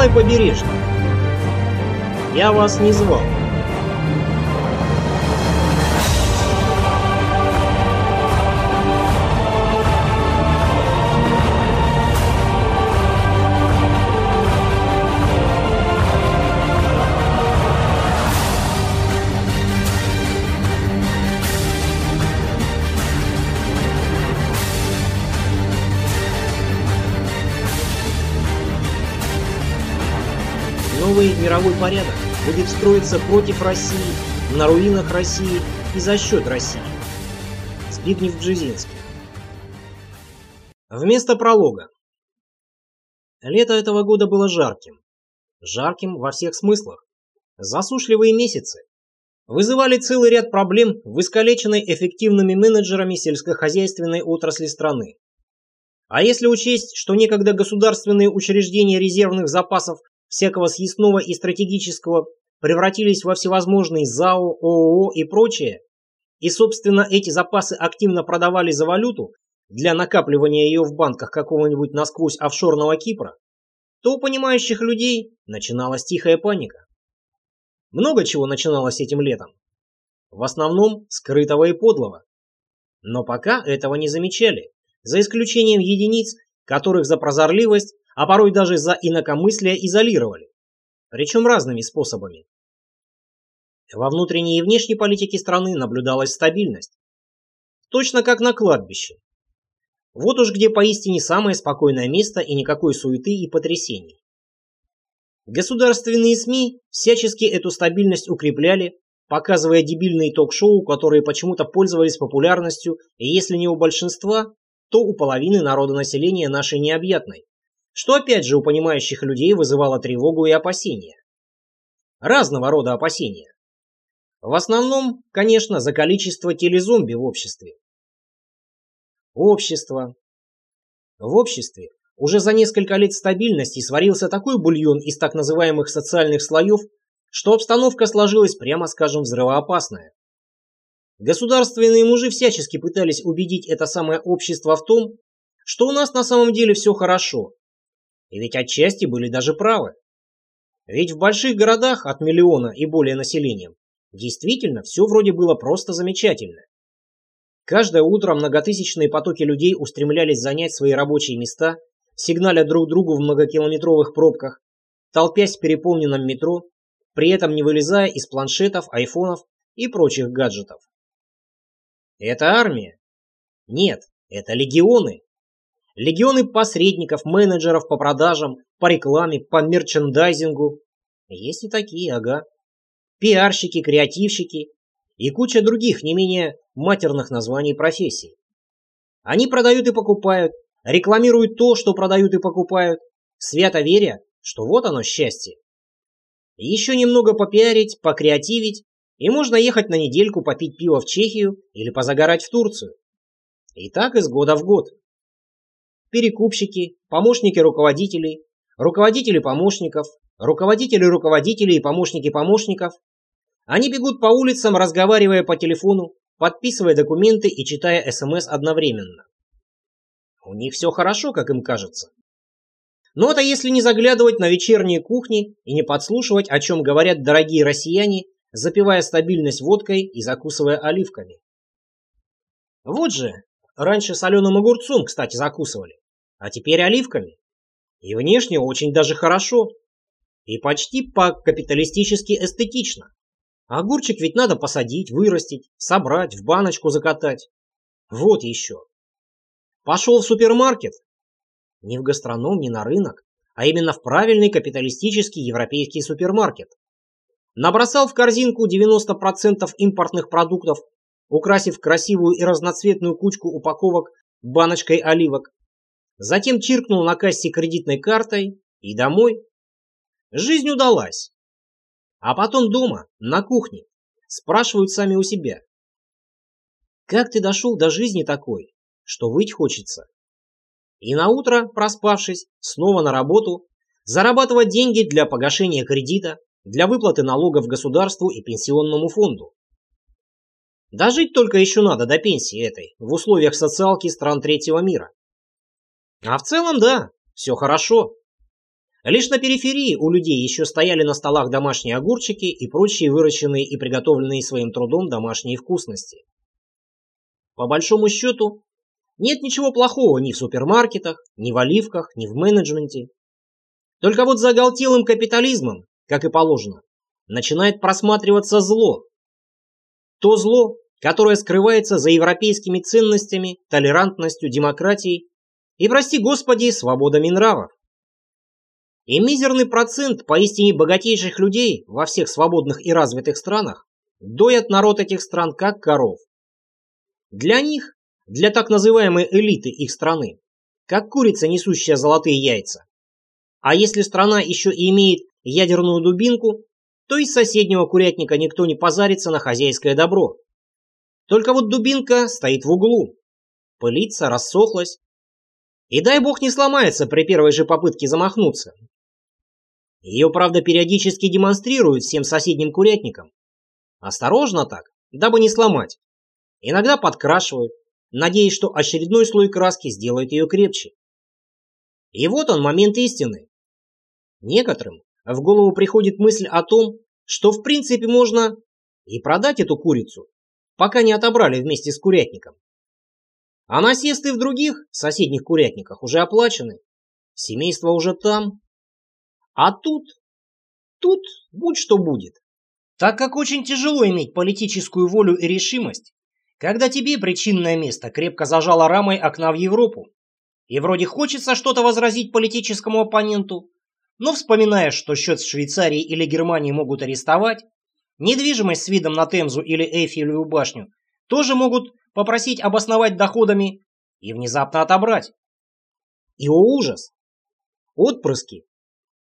Николай Побережный. Я вас не звал. Новый мировой порядок будет строиться против России, на руинах России и за счет России. Збигнев Бжезинский. Вместо пролога. Лето этого года было жарким. Жарким во всех смыслах. Засушливые месяцы вызывали целый ряд проблем в искалеченной эффективными менеджерами сельскохозяйственной отрасли страны. А если учесть, что некогда государственные учреждения резервных запасов всякого съестного и стратегического превратились во всевозможные ЗАО, ООО и прочее, и, собственно, эти запасы активно продавали за валюту для накапливания ее в банках какого-нибудь насквозь офшорного Кипра, то у понимающих людей начиналась тихая паника. Много чего начиналось этим летом. В основном скрытого и подлого. Но пока этого не замечали, за исключением единиц, которых за прозорливость а порой даже за инакомыслие изолировали. Причем разными способами. Во внутренней и внешней политике страны наблюдалась стабильность. Точно как на кладбище. Вот уж где поистине самое спокойное место и никакой суеты и потрясений. Государственные СМИ всячески эту стабильность укрепляли, показывая дебильные ток-шоу, которые почему-то пользовались популярностью, и если не у большинства, то у половины народа населения нашей необъятной что опять же у понимающих людей вызывало тревогу и опасения. Разного рода опасения. В основном, конечно, за количество телезомби в обществе. Общество. В обществе уже за несколько лет стабильности сварился такой бульон из так называемых социальных слоев, что обстановка сложилась, прямо скажем, взрывоопасная. Государственные мужи всячески пытались убедить это самое общество в том, что у нас на самом деле все хорошо, и ведь отчасти были даже правы. Ведь в больших городах от миллиона и более населением действительно все вроде было просто замечательно. Каждое утро многотысячные потоки людей устремлялись занять свои рабочие места, сигналя друг другу в многокилометровых пробках, толпясь в переполненном метро, при этом не вылезая из планшетов, айфонов и прочих гаджетов. Это армия? Нет, это легионы. Легионы посредников, менеджеров по продажам, по рекламе, по мерчендайзингу. Есть и такие, ага. Пиарщики, креативщики и куча других не менее матерных названий профессий. Они продают и покупают, рекламируют то, что продают и покупают, свято веря, что вот оно счастье. Еще немного попиарить, покреативить, и можно ехать на недельку попить пиво в Чехию или позагорать в Турцию. И так из года в год перекупщики, помощники руководителей, руководители помощников, руководители руководителей и помощники помощников. Они бегут по улицам, разговаривая по телефону, подписывая документы и читая СМС одновременно. У них все хорошо, как им кажется. Но это если не заглядывать на вечерние кухни и не подслушивать, о чем говорят дорогие россияне, запивая стабильность водкой и закусывая оливками. Вот же, раньше соленым огурцом, кстати, закусывали а теперь оливками. И внешне очень даже хорошо. И почти по-капиталистически эстетично. Огурчик ведь надо посадить, вырастить, собрать, в баночку закатать. Вот еще. Пошел в супермаркет. Не в гастроном, не на рынок, а именно в правильный капиталистический европейский супермаркет. Набросал в корзинку 90% импортных продуктов, украсив красивую и разноцветную кучку упаковок баночкой оливок, затем чиркнул на кассе кредитной картой и домой. Жизнь удалась. А потом дома, на кухне, спрашивают сами у себя. Как ты дошел до жизни такой, что выть хочется? И на утро, проспавшись, снова на работу, зарабатывать деньги для погашения кредита, для выплаты налогов государству и пенсионному фонду. Дожить только еще надо до пенсии этой, в условиях социалки стран третьего мира. А в целом, да, все хорошо. Лишь на периферии у людей еще стояли на столах домашние огурчики и прочие выращенные и приготовленные своим трудом домашние вкусности. По большому счету, нет ничего плохого ни в супермаркетах, ни в оливках, ни в менеджменте. Только вот за оголтелым капитализмом, как и положено, начинает просматриваться зло. То зло, которое скрывается за европейскими ценностями, толерантностью, демократией и, прости господи, свободами нравов. И мизерный процент поистине богатейших людей во всех свободных и развитых странах доят народ этих стран как коров. Для них, для так называемой элиты их страны, как курица, несущая золотые яйца. А если страна еще и имеет ядерную дубинку, то из соседнего курятника никто не позарится на хозяйское добро. Только вот дубинка стоит в углу. Пылится, рассохлась. И дай бог не сломается при первой же попытке замахнуться. Ее, правда, периодически демонстрируют всем соседним курятникам. Осторожно так, дабы не сломать. Иногда подкрашивают, надеясь, что очередной слой краски сделает ее крепче. И вот он, момент истины. Некоторым в голову приходит мысль о том, что в принципе можно и продать эту курицу, пока не отобрали вместе с курятником. А насесты в других соседних курятниках уже оплачены. Семейство уже там. А тут... Тут будь что будет. Так как очень тяжело иметь политическую волю и решимость, когда тебе причинное место крепко зажало рамой окна в Европу, и вроде хочется что-то возразить политическому оппоненту, но вспоминаешь, что счет в Швейцарии или Германии могут арестовать, недвижимость с видом на Темзу или Эйфелеву башню тоже могут попросить обосновать доходами и внезапно отобрать. И о ужас! Отпрыски!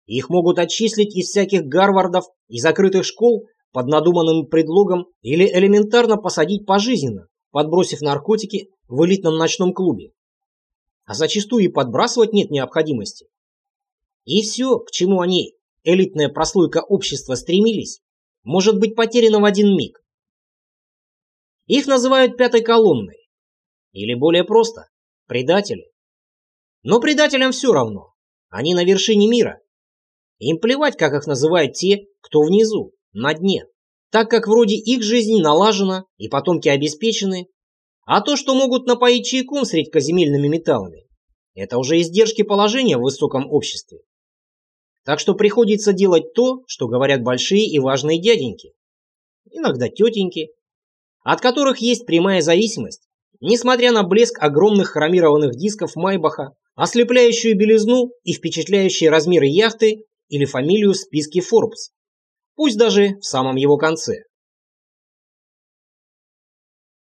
Их могут отчислить из всяких Гарвардов и закрытых школ под надуманным предлогом или элементарно посадить пожизненно, подбросив наркотики в элитном ночном клубе. А зачастую и подбрасывать нет необходимости. И все, к чему они, элитная прослойка общества, стремились, может быть потеряно в один миг. Их называют пятой колонной. Или более просто, предатели. Но предателям все равно. Они на вершине мира. Им плевать, как их называют те, кто внизу, на дне. Так как вроде их жизнь налажена и потомки обеспечены, а то, что могут напоить чайком с редкоземельными металлами, это уже издержки положения в высоком обществе. Так что приходится делать то, что говорят большие и важные дяденьки. Иногда тетеньки, от которых есть прямая зависимость, несмотря на блеск огромных хромированных дисков Майбаха, ослепляющую белизну и впечатляющие размеры яхты или фамилию в списке Forbes, пусть даже в самом его конце.